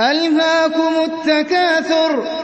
أَلْهَاكُمُ التَّكَاثُرُ.